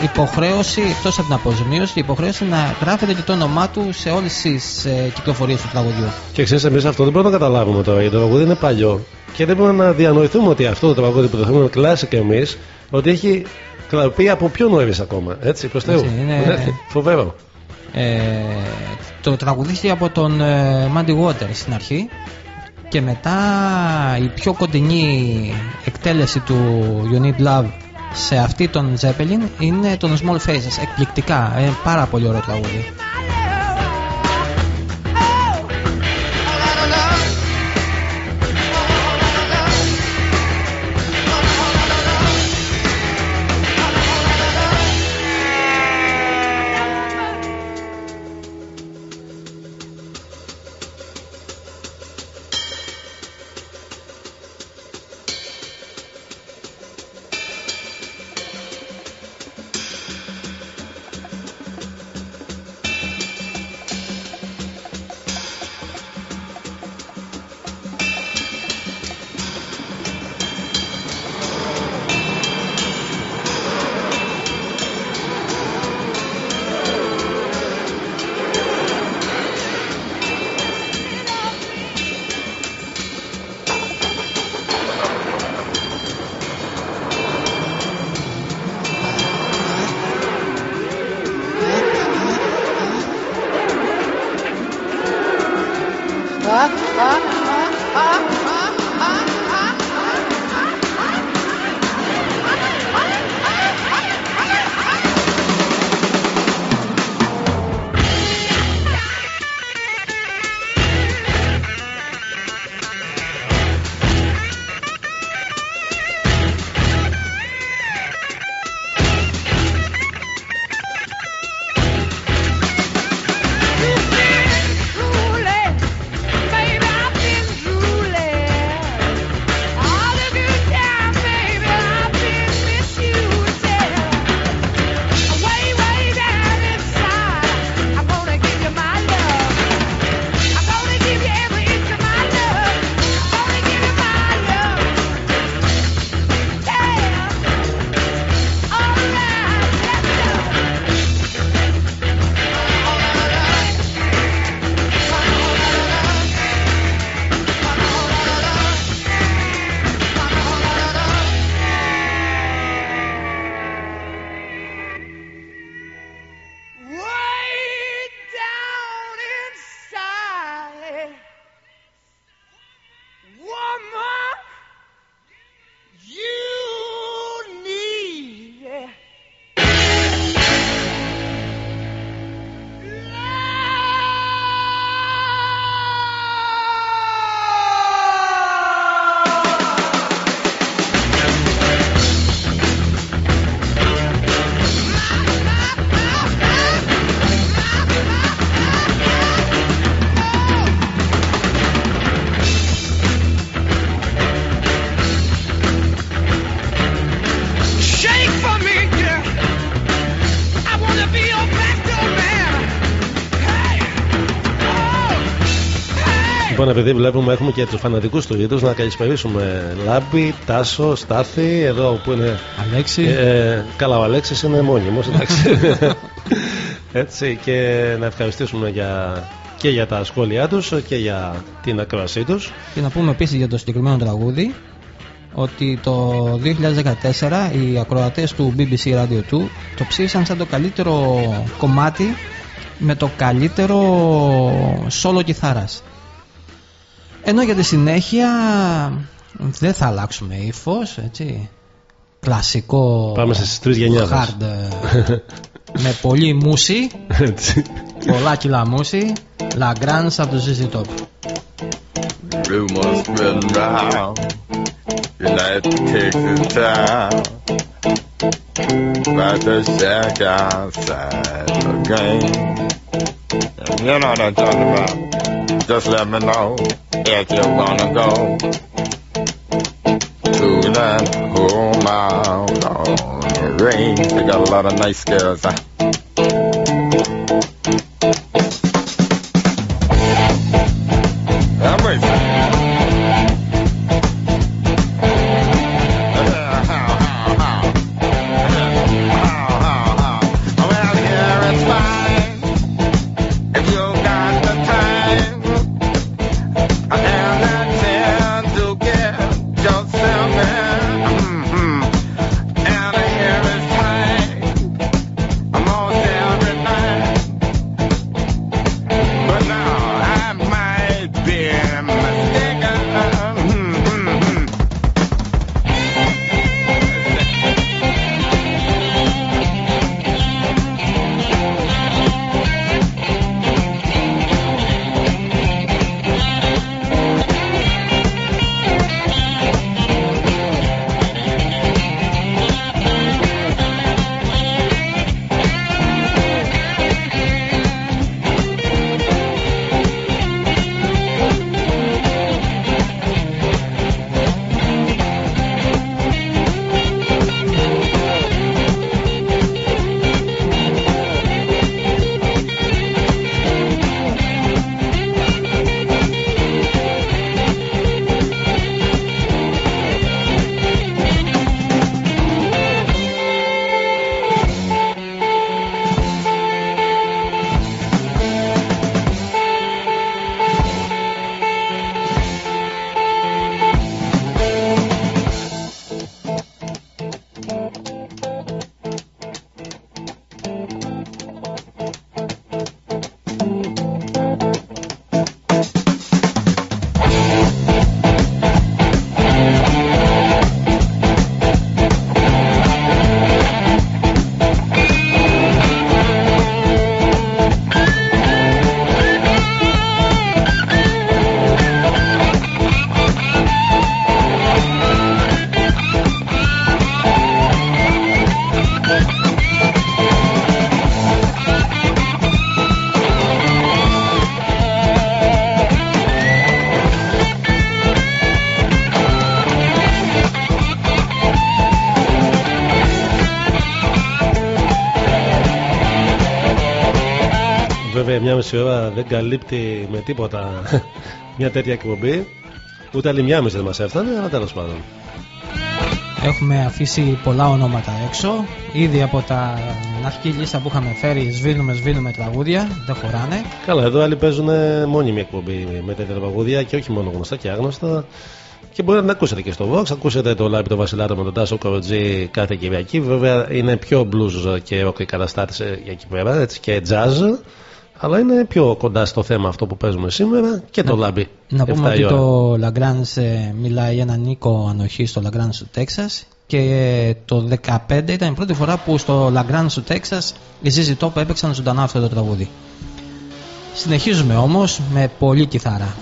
υποχρέωση, εκτός από την αποζημίωση, υποχρέωση να γράφεται και το όνομά του σε όλες τις ε, κυκλοφορίες του τραγουδιού. Και ξέρεις, εμείς αυτό δεν μπορούμε να καταλάβουμε τώρα. Γιατί το τραγούδι είναι παλιό. Και δεν μπορούμε να διανοηθούμε ότι αυτό το τραγούδι που το θέλουμε κλάσει και εμείς, ότι έχει κλαπεί από πιο νωρί ακόμα. Έτσι, προς Θεού. Έτσι, είναι- Ναι, Φοβερό. Ε, το τραγουδίστηκε από τον ε, Mandy Waters στην αρχή και μετά η πιο κοντινή εκτέλεση του You Need Love σε αυτή των Zeppelin είναι των Small Faces. Εκπληκτικά, ε, πάρα πολύ ωραίο τραγούδι. Επειδή βλέπουμε έχουμε και τους φανατικούς του είδου, να καλησπερίσουμε Λάμπη, Τάσο, Στάθη, εδώ που είναι. Αλέξη. Ε, καλά, ο Αλέξης είναι μόνιμος, εντάξει. Έτσι, και να ευχαριστήσουμε για, και για τα σχόλιά τους και για την ακρόασή τους. Και να πούμε επίσης για το συγκεκριμένο τραγούδι ότι το 2014 οι ακροατές του BBC Radio 2 το ψήφισαν σαν το καλύτερο κομμάτι με το καλύτερο solo κιθάρας. Ενώ για τη συνέχεια δεν θα αλλάξουμε ύφος, έτσι. Κλασικό. Πάμε στις ε, με πολύ μουσι. πολλά κιλά μουσι. Λαγκράντ από το ZZ Just let me know if you wanna go To that out on the range They got a lot of nice girls μια μισή ώρα δεν καλύπτει με τίποτα μια τέτοια εκπομπή. Ούτε άλλη μια μισή δεν μας έφτανε, αλλά τέλος πάντων. Έχουμε αφήσει πολλά ονόματα έξω. Ήδη από τα αρχική λίστα που είχαμε φέρει, σβήνουμε, σβήνουμε τραγούδια. Δεν χωράνε. Καλά, εδώ άλλοι παίζουν μόνιμη εκπομπή με τέτοια τραγούδια και όχι μόνο γνωστά και άγνωστα. Και μπορείτε να την ακούσετε και στο Vox. Ακούσετε το live του Βασιλάτο με τον Τάσο Κοροτζή κάθε Κυριακή. Βέβαια είναι πιο blues και rock οι καταστάτες για εκεί πέρα, έτσι και jazz. Αλλά είναι πιο κοντά στο θέμα αυτό που παίζουμε σήμερα και το λάμπι. Να πούμε 7 ότι η ώρα. το Lagrange ε, μιλάει για έναν Νίκο Ανοχής στο Lagrange του Τέξας και το 2015 ήταν η πρώτη φορά που στο Lagrange του Τέξας οι ZZ Top έπαιξαν ζωντανά αυτό το τραγούδι. Συνεχίζουμε όμως με πολύ κιθάρα.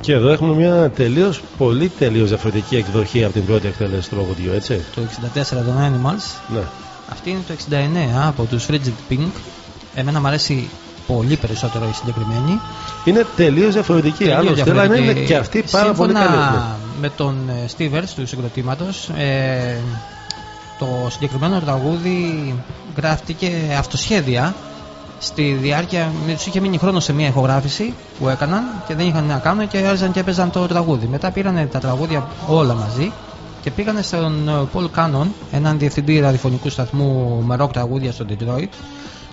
Και εδώ έχουμε μια τελείως, πολύ τελείως διαφορετική εκδοχή από την πρώτη εκτέλεση του τραγουδιού, έτσι. Το 64 των Animals. Ναι. Αυτή είναι το 69 από τους Frigid Pink. Εμένα μου αρέσει πολύ περισσότερο η συγκεκριμένη. Είναι τελείως διαφορετική. Τελείως Άλλο στέλνει διαφορετική. είναι και αυτή πάρα πολύ Σύμφωνα καλή. Ναι. με τον ε, Stevers του συγκροτήματος ε, το συγκεκριμένο τραγούδι γράφτηκε αυτοσχέδια στη διάρκεια, τους είχε μείνει χρόνος σε μια ηχογράφηση που έκαναν και δεν είχαν να κάνουν και άρχισαν και έπαιζαν το τραγούδι. Μετά πήραν τα τραγούδια όλα μαζί και πήγανε στον ε, Paul Cannon, έναν διευθυντή ραδιοφωνικού σταθμού με rock τραγούδια στο Detroit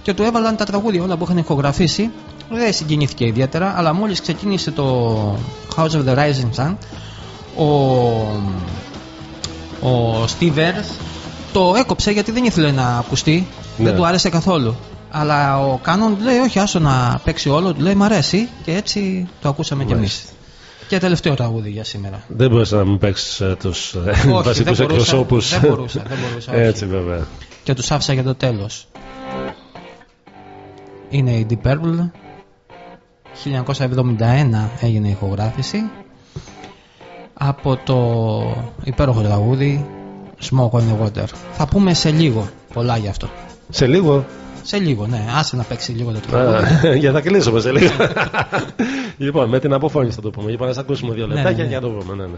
και του έβαλαν τα τραγούδια όλα που είχαν ηχογραφήσει. Δεν συγκινήθηκε ιδιαίτερα, αλλά μόλις ξεκίνησε το House of the Rising Sun, ο, ο Steve Earth το έκοψε γιατί δεν ήθελε να ακουστεί, Ναι. δεν του άρεσε καθόλου. Αλλά ο Κάνον του λέει: Όχι, άσο να παίξει όλο, του λέει: Μ' αρέσει και έτσι το ακούσαμε κι εμείς. Μάλιστα. Και τελευταίο τραγούδι για σήμερα. Δεν μπορούσε να μην παίξεις τους Όχι, βασικούς δεν μπορούσα, εκπροσώπους. δεν μπορούσα, δεν μπορούσα, όχι. Έτσι βέβαια. Και τους άφησα για το τέλος. Είναι οι Deep Purple. 1971 έγινε η ηχογράφηση από το υπέροχο τραγούδι Smoke on the Water. Θα πούμε σε λίγο πολλά γι' αυτό. Σε λίγο. Σε λίγο, ναι. Άσε να παίξει λίγο το τραγούδι. Α, Για να κλείσουμε σε λίγο. λοιπόν, με την αποφώνηση θα το πούμε. Λοιπόν, να σα ακούσουμε δύο Ναι, λεπτάκια ναι, για ναι. να το πούμε. Ναι, ναι.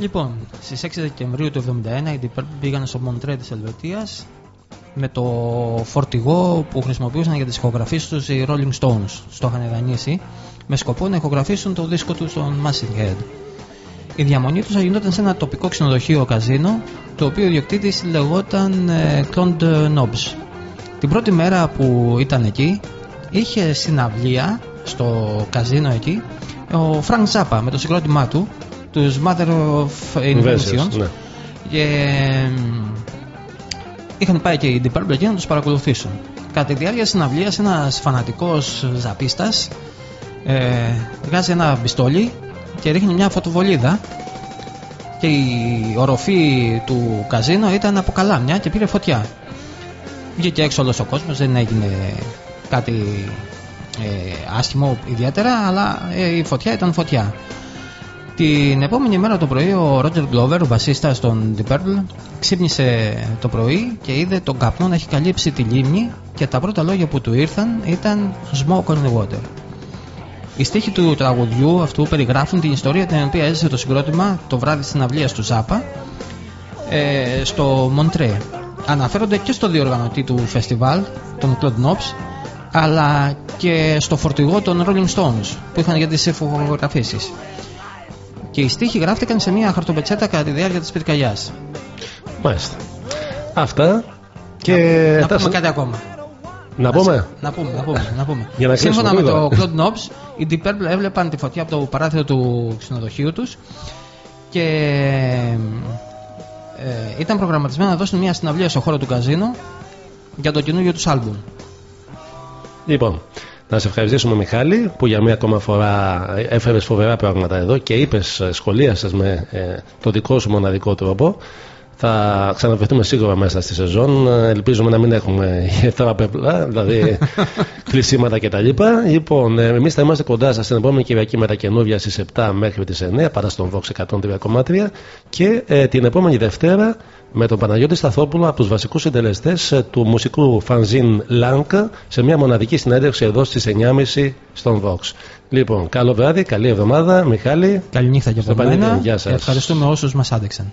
Λοιπόν, στις 6 Δεκεμβρίου του 1971 οι Deep Purple πήγαν στο Μοντρέ της Ελβετίας με το φορτηγό που χρησιμοποιούσαν για τις ηχογραφίες τους οι Rolling Stones. Στο είχαν δανείσει με σκοπό να ηχογραφήσουν το δίσκο τους στον Massive Head. Η διαμονή τους θα γινόταν σε ένα τοπικό ξενοδοχείο καζίνο το οποίο ο ιδιοκτήτης λεγόταν ε, Claude Nobs. Την πρώτη μέρα που ήταν εκεί είχε συναυλία στο καζίνο εκεί ο Frank Zappa με το συγκρότημά του τους Mother of Inventions ναι. και μ, είχαν πάει και οι Deep Purple εκεί να τους παρακολουθήσουν. Κατά τη διάρκεια της συναυλίας ένας φανατικός ζαπίστας ε, βγάζει ένα πιστόλι και ρίχνει μια φωτοβολίδα και η οροφή του καζίνο ήταν από καλάμια και πήρε φωτιά. Βγήκε έξω όλος ο κόσμος, δεν έγινε κάτι ε, άσχημο ιδιαίτερα, αλλά ε, η φωτιά ήταν φωτιά. Την επόμενη μέρα το πρωί ο Ρότζερ Γκλόβερ, ο βασίστας των The Purple, ξύπνησε το πρωί και είδε τον καπνό να έχει καλύψει τη λίμνη και τα πρώτα λόγια που του ήρθαν ήταν Smoke on the water. Οι στίχοι του τραγουδιού αυτού περιγράφουν την ιστορία την οποία έζησε το συγκρότημα το βράδυ στην αυλία του Ζάπα ε, στο Μοντρέ. Αναφέρονται και στο διοργανωτή του φεστιβάλ, τον Claude Nobs, αλλά και στο φορτηγό των Rolling Stones που είχαν για τις εφογραφήσεις. Και οι στίχοι γράφτηκαν σε μια χαρτοπετσέτα κατά τη διάρκεια της πυρκαγιάς. Μάλιστα. Αυτά και. Να θα πούμε σα- κάτι ακόμα. Να πούμε. Να πούμε, να πούμε, να πούμε. Για να Σύμφωνα με κλείσουμε το γρήγορα. Claude Nobs, οι Deep Purple έβλεπαν τη φωτιά από το παράθυρο του ξενοδοχείου τους και ε, ήταν προγραμματισμένα να δώσουν μια συναυλία στο χώρο του καζίνο για το καινούργιο τους άλμπουμ. Λοιπόν, να σε ευχαριστήσουμε Μιχάλη που για μία ακόμα φορά έφερες φοβερά πράγματα εδώ και είπες, σχολίασες με ε, το δικό σου μοναδικό τρόπο. Θα ξαναβρεθούμε σίγουρα μέσα στη σεζόν. Ε, Ελπίζουμε να μην έχουμε ιδιαίτερα πέπλα, δηλαδή κλεισίματα κτλ. Λοιπόν, εμείς θα είμαστε κοντά σας την επόμενη Κυριακή με τα καινούργια στις 7 μέχρι τις 9, πάντα στον Vox 103,3 και ε, την επόμενη Δευτέρα με τον Παναγιώτη Σταθόπουλο από τους βασικούς συντελεστές του μουσικού φανζίν Λάνκα σε μια μοναδική συνέντευξη εδώ στις 9.30 στον Vox. Λοιπόν, καλό βράδυ, καλή εβδομάδα. Μιχάλη. Καληνύχτα και στο από μένα. επανειδήν. Γεια σας. Ευχαριστούμε όσους μας άντεξαν.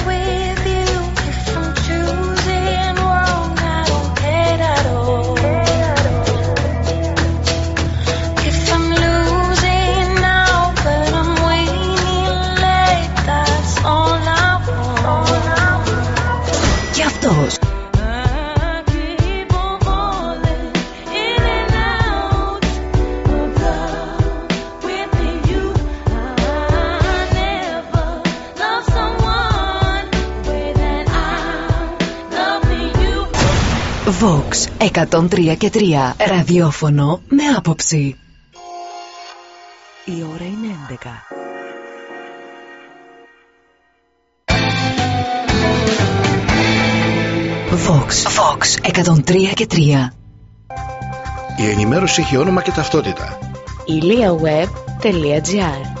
Vox 103 και 3. Ραδιόφωνο με άποψη. Η ώρα είναι 11. Vox. Vox 103 και 3. Η ενημέρωση έχει όνομα και ταυτότητα. iliaweb.gr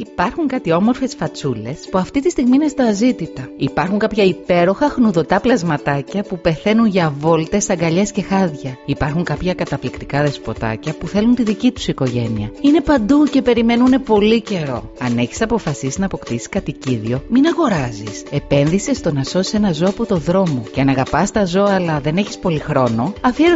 Υπάρχουν κάτι όμορφες φατσούλες που αυτή τη στιγμή είναι στα αζήτητα. Υπάρχουν κάποια υπέροχα χνουδωτά πλασματάκια που πεθαίνουν για βόλτες, αγκαλιές και χάδια. Υπάρχουν κάποια καταπληκτικά δεσποτάκια που θέλουν τη δική τους οικογένεια. Είναι παντού και περιμένουν πολύ καιρό. Αν έχεις αποφασίσει να αποκτήσεις κατοικίδιο, μην αγοράζεις. Επένδυσες στο να σώσεις ένα ζώο από το δρόμο. Και αν αγαπάς τα ζώα αλλά δεν έχεις πολύ χρόνο, αφιέρωσε